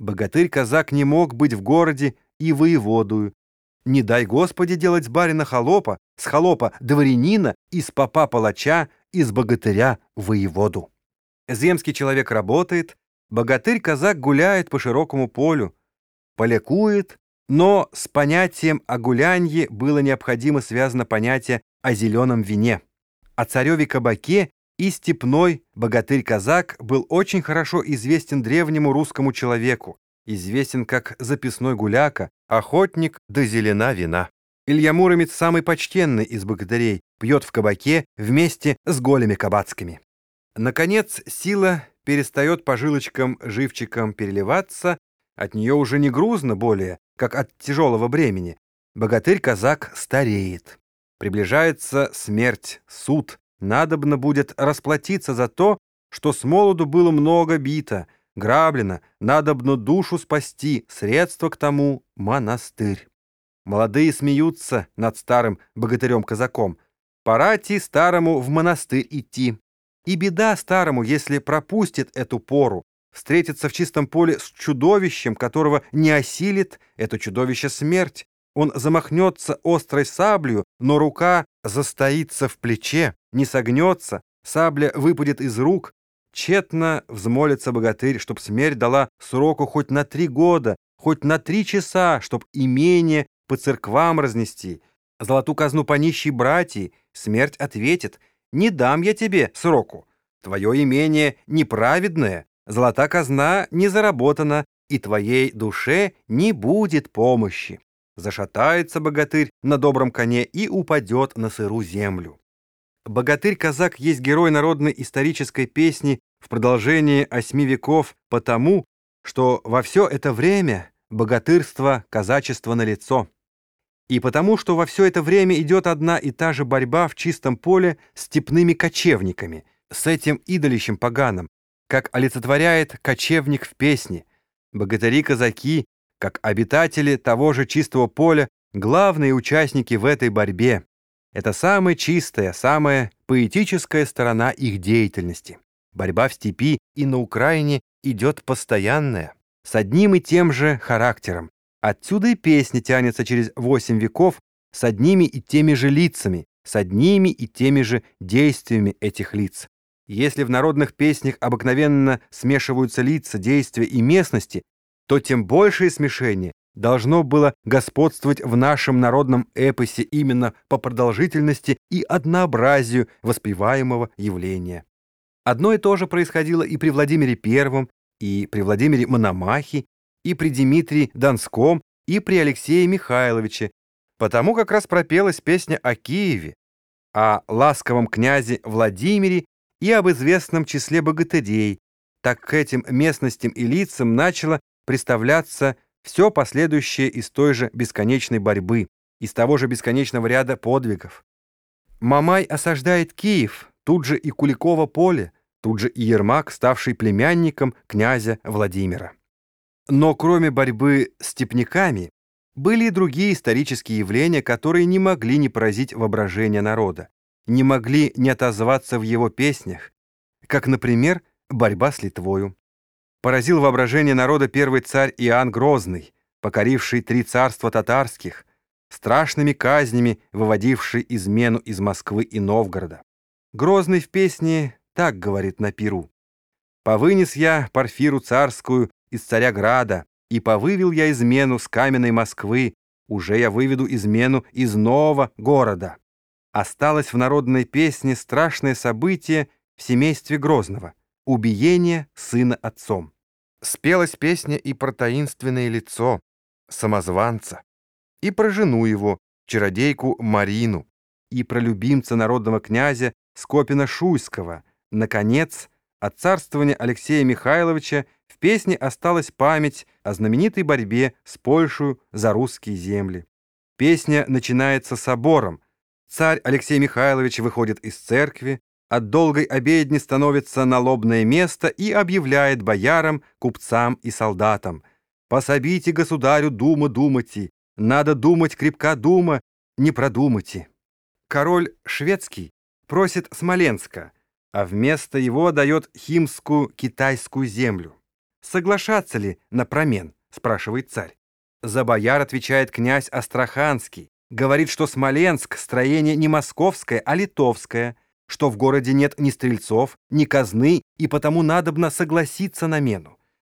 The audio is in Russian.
Богатырь-казак не мог быть в городе и воеводую. Не дай Господи делать с барина холопа, с холопа дворянина, из попа палача, из богатыря воеводу. Земский человек работает, богатырь-казак гуляет по широкому полю, полякует, но с понятием о гулянье было необходимо связано понятие о зеленом вине. О цареве кабаке и степной богатырь-казак был очень хорошо известен древнему русскому человеку, известен как записной гуляка, охотник до зелена вина. Илья Муромец самый почтенный из богатырей, пьет в кабаке вместе с голями кабацкими. Наконец, сила перестает по жилочкам живчикам переливаться, от нее уже не грузно более, как от тяжелого бремени. Богатырь-казак стареет. Приближается смерть, суд, надобно будет расплатиться за то, что с молоду было много бито, граблено, надобно душу спасти, средства к тому — монастырь. Молодые смеются над старым богатырем-казаком. Пора идти старому в монастырь идти. И беда старому, если пропустит эту пору, встретится в чистом поле с чудовищем, которого не осилит это чудовище смерть. Он замахнется острой саблею, но рука застоится в плече, не согнется, сабля выпадет из рук. Тщетно взмолится богатырь, чтоб смерть дала сроку хоть на три года, хоть на три часа, чтоб имение по церквам разнести. Золоту казну по нищей братьи, смерть ответит, не дам я тебе сроку. Твое имение неправедное, золота казна не заработана, и твоей душе не будет помощи. Зашатается богатырь на добром коне и упадет на сыру землю. Богатырь-казак есть герой народной исторической песни в продолжении осьми веков потому, что во все это время богатырство, казачество налицо. И потому, что во все это время идет одна и та же борьба в чистом поле с степными кочевниками, с этим идолищем поганым, как олицетворяет кочевник в песне. Богатыри-казаки как обитатели того же чистого поля, главные участники в этой борьбе. Это самая чистая, самая поэтическая сторона их деятельности. Борьба в степи и на Украине идет постоянная, с одним и тем же характером. Отсюда и песня тянется через восемь веков с одними и теми же лицами, с одними и теми же действиями этих лиц. Если в народных песнях обыкновенно смешиваются лица, действия и местности, то тем большее смешение должно было господствовать в нашем народном эпосе именно по продолжительности и однообразию воспеваемого явления. Одно и то же происходило и при Владимире I, и при Владимире Мономахе, и при Дмитрии Донском, и при Алексее Михайловиче, потому как раз пропелась песня о Киеве, о ласковом князе Владимире и об известном числе богатырей, так к этим местностям и лицам начало представляться все последующее из той же бесконечной борьбы, из того же бесконечного ряда подвигов. Мамай осаждает Киев, тут же и Куликово поле, тут же и Ермак, ставший племянником князя Владимира. Но кроме борьбы с степняками, были и другие исторические явления, которые не могли не поразить воображение народа, не могли не отозваться в его песнях, как, например, борьба с Литвою поразил воображение народа первый царь Иоанн Грозный, покоривший три царства татарских, страшными казнями выводивший измену из Москвы и Новгорода. Грозный в песне так говорит на пиру. «Повынес я парфиру царскую из царя Града, и повывел я измену с каменной Москвы, уже я выведу измену из нового города». Осталось в народной песне страшное событие в семействе Грозного убиение сына отцом. Спелась песня и про таинственное лицо, самозванца, и про жену его, чародейку Марину, и про любимца народного князя Скопина-Шуйского. Наконец, от царствования Алексея Михайловича в песне осталась память о знаменитой борьбе с Польшей за русские земли. Песня начинается собором. Царь Алексей Михайлович выходит из церкви, от долгой обедни становится на лобное место и объявляет боярам, купцам и солдатам. «Пособите государю дума думати, надо думать крепка дума, не продумайте». Король шведский просит Смоленска, а вместо его дает химскую китайскую землю. соглашаться ли на промен, спрашивает царь. За бояр отвечает князь Астраханский, говорит, что Смоленск строение не московское, а литовское, что в городе нет ни стрельцов, ни казны, и потому надобно согласиться на мену.